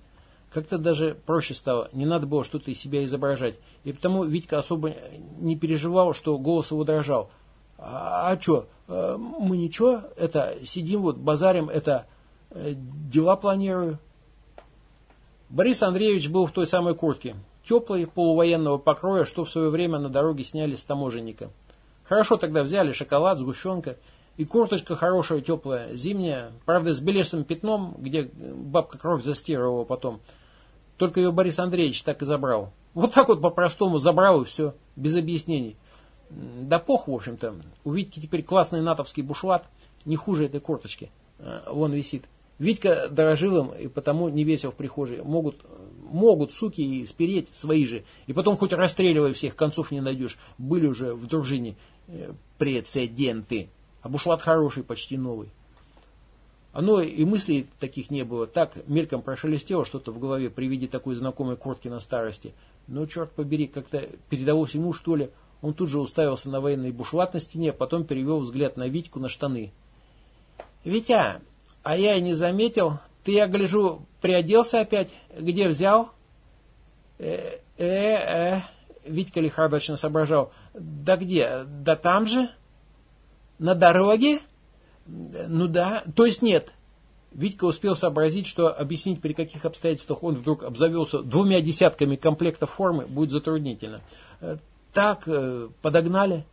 Как-то даже проще стало, не надо было что-то из себя изображать. И потому Витька особо не переживал, что голос его дрожал. А, а что, э, мы ничего, это, сидим вот, базарим, это, э, дела планирую. Борис Андреевич был в той самой куртке, теплой, полувоенного покроя, что в свое время на дороге сняли с таможенника. Хорошо тогда взяли шоколад, сгущенка, и курточка хорошая, теплая, зимняя, правда с белесым пятном, где бабка кровь застирывала потом. Только ее Борис Андреевич так и забрал. Вот так вот по-простому забрал и все, без объяснений. Да пох, в общем-то. У Витьки теперь классный натовский бушлат, не хуже этой курточки. Э, вон висит. Витька дорожил им, и потому не весил в прихожей. Могут, могут, суки, и спереть свои же. И потом хоть расстреливай всех, концов не найдешь. Были уже в дружине э, прецеденты. А бушлат хороший, почти новый. Оно и мыслей таких не было. Так мельком прошелестело что-то в голове при виде такой знакомой куртки на старости. Но, черт побери, как-то передалось ему, что ли, он тут же уставился на военный бушлат на стене, потом перевел взгляд на Витьку на штаны. «Витя, а я и не заметил. Ты, я гляжу, приоделся опять. Где взял?» «Э-э-э...» Витька лихорадочно соображал. «Да где? Да там же?» «На дороге?» «Ну да. То есть нет». Витька успел сообразить, что объяснить, при каких обстоятельствах он вдруг обзавелся двумя десятками комплектов формы, будет затруднительно. Так, э, подогнали.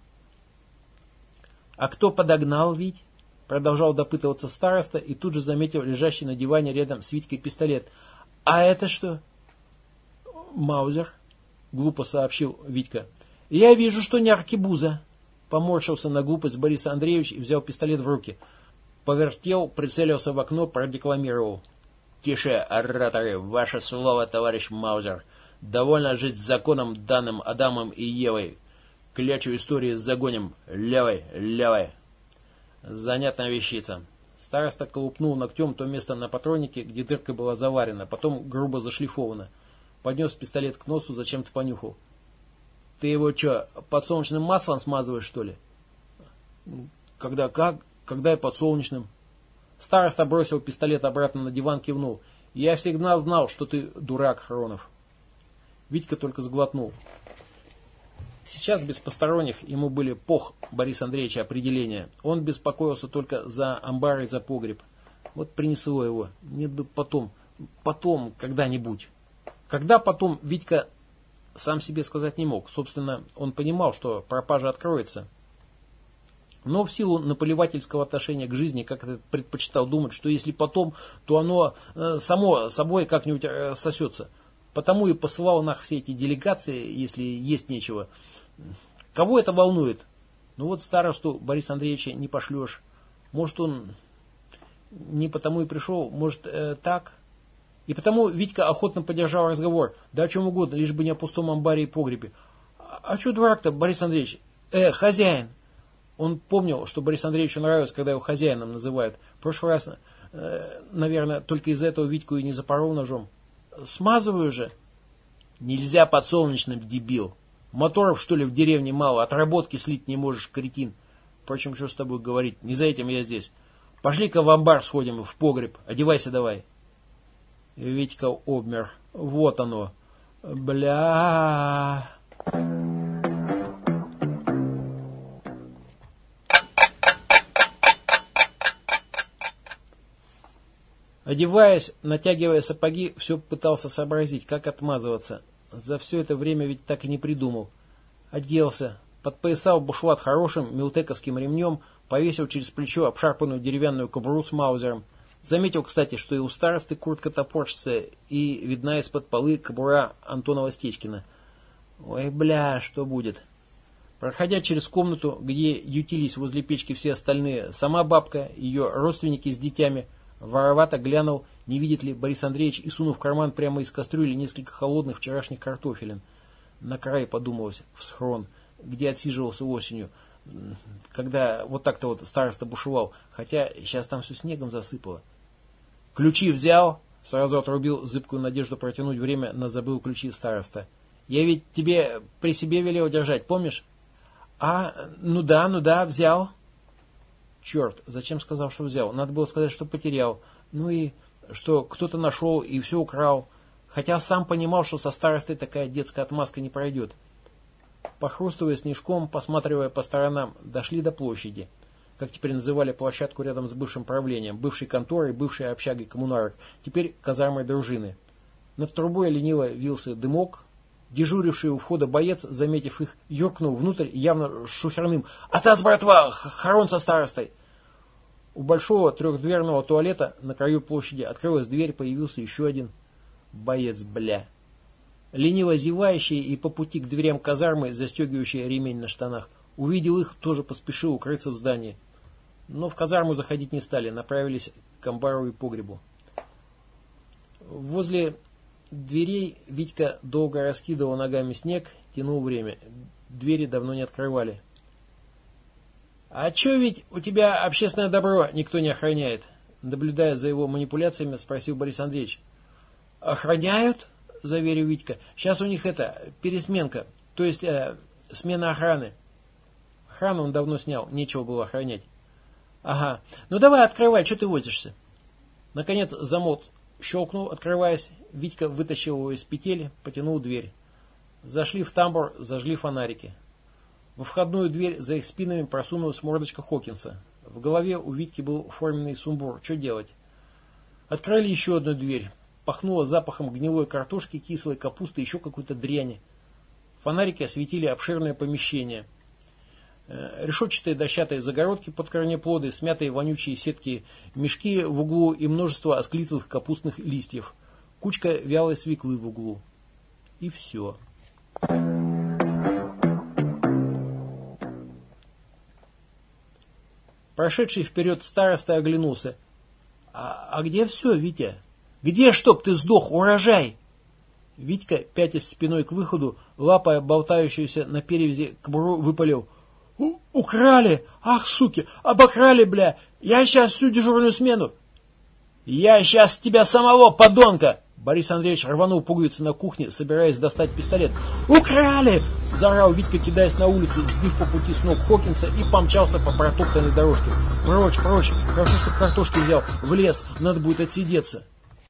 А кто подогнал, Вить? Продолжал допытываться староста и тут же заметил лежащий на диване рядом с Витькой пистолет. А это что? Маузер, глупо сообщил Витька. Я вижу, что не аркебуза. Поморщился на глупость Борис Андреевич и взял пистолет в руки. Повертел, прицелился в окно, продекламировал. «Тише, ораторы, ваше слово, товарищ Маузер. Довольно жить законом, данным Адамом и Евой. Клячу истории с загонем. Левой, левой. Занятная вещица. Староста колупнул ногтем то место на патроннике, где дырка была заварена, потом грубо зашлифована. Поднес пистолет к носу, зачем-то понюхал. Ты его что, подсолнечным маслом смазываешь, что ли? Когда как? Когда и подсолнечным. Староста бросил пистолет обратно на диван, кивнул. Я всегда знал, что ты дурак, Хронов. Витька только сглотнул. Сейчас без посторонних ему были пох Бориса Андреевича определения. Он беспокоился только за амбар и за погреб. Вот принесло его. Нет бы потом. Потом, когда-нибудь. Когда потом, Витька сам себе сказать не мог. Собственно, он понимал, что пропажа откроется. Но в силу наплевательского отношения к жизни, как-то предпочитал думать, что если потом, то оно э, само собой как-нибудь э, сосется. Потому и посылал нах все эти делегации, если есть нечего. Кого это волнует? Ну вот старосту Бориса Андреевича не пошлешь. Может он не потому и пришел, может э, так. И потому Витька охотно поддержал разговор. Да о чем угодно, лишь бы не о пустом амбаре и погребе. А, а что дурак-то, Борис Андреевич? Э, хозяин. Он помнил, что Борис Андреевичу нравилось, когда его хозяином называют. В прошлый раз, э, наверное, только из-за этого Витьку и не запорол ножом. Смазываю же. Нельзя подсолнечным, дебил. Моторов, что ли, в деревне мало, отработки слить не можешь, кретин. Впрочем, что с тобой говорить, не за этим я здесь. Пошли-ка в амбар сходим, в погреб. Одевайся давай. Витька обмер. Вот оно. Бля. Одеваясь, натягивая сапоги, все пытался сообразить, как отмазываться. За все это время ведь так и не придумал. Оделся, подпоясал бушлат хорошим милтековским ремнем, повесил через плечо обшарпанную деревянную кобуру с маузером. Заметил, кстати, что и у старосты куртка топорщится, и видна из-под полы кобура Антонова Стечкина. Ой, бля, что будет? Проходя через комнату, где ютились возле печки все остальные, сама бабка, ее родственники с детьми, воровато глянул, не видит ли Борис Андреевич, и сунув в карман прямо из кастрюли несколько холодных вчерашних картофелин. На крае подумалось, в схрон, где отсиживался осенью – когда вот так-то вот староста бушевал, хотя сейчас там все снегом засыпало. Ключи взял, сразу отрубил зыбкую надежду протянуть время на забыл ключи староста. Я ведь тебе при себе велел держать, помнишь? А, ну да, ну да, взял. Черт, зачем сказал, что взял? Надо было сказать, что потерял. Ну и что кто-то нашел и все украл. Хотя сам понимал, что со старостой такая детская отмазка не пройдет. Похрустывая снежком, посматривая по сторонам, дошли до площади, как теперь называли площадку рядом с бывшим правлением, бывшей конторой, бывшей общагой коммунарок, теперь казармой дружины. Над трубой лениво вился дымок. Дежуривший у входа боец, заметив их, юркнул внутрь явно шухерным «Атас, братва! Хорон со старостой!» У большого трехдверного туалета на краю площади открылась дверь, появился еще один боец, бля лениво зевающий и по пути к дверям казармы, застегивающий ремень на штанах. Увидел их, тоже поспешил укрыться в здании. Но в казарму заходить не стали, направились к амбару и погребу. Возле дверей Витька долго раскидывал ногами снег, тянул время. Двери давно не открывали. «А че ведь у тебя общественное добро никто не охраняет?» Наблюдая за его манипуляциями, спросил Борис Андреевич. «Охраняют?» заверил Витька. Сейчас у них это, пересменка, то есть э, смена охраны. Охрану он давно снял, нечего было охранять. Ага, ну давай открывай, что ты возишься? Наконец замок щелкнул, открываясь. Витька вытащил его из петели, потянул дверь. Зашли в тамбур, зажгли фонарики. Во входную дверь за их спинами просунулась мордочка Хокинса. В голове у Витьки был форменный сумбур. Что делать? Открыли еще одну дверь. Пахнуло запахом гнилой картошки, кислой капусты, еще какой-то дряни. Фонарики осветили обширное помещение. Э, решетчатые дощатые загородки под корнеплоды, смятые вонючие сетки, мешки в углу и множество осклизлых капустных листьев. Кучка вялой свеклы в углу. И все. Прошедший вперед староста оглянулся. «А, а где все, Витя?» Где, чтоб ты сдох, урожай? Витька, пятясь спиной к выходу, лапая болтающуюся на перевязи кобуру, выпалил. «Украли! Ах, суки! Обокрали, бля! Я сейчас всю дежурную смену!» «Я сейчас тебя самого, подонка!» Борис Андреевич рванул пуговицы на кухне, собираясь достать пистолет. «Украли!» – заорал Витька, кидаясь на улицу, сбив по пути с ног Хокинса и помчался по протоптанной дорожке. «Прочь, прочь! Хорошо, что картошки взял. В лес. Надо будет отсидеться!»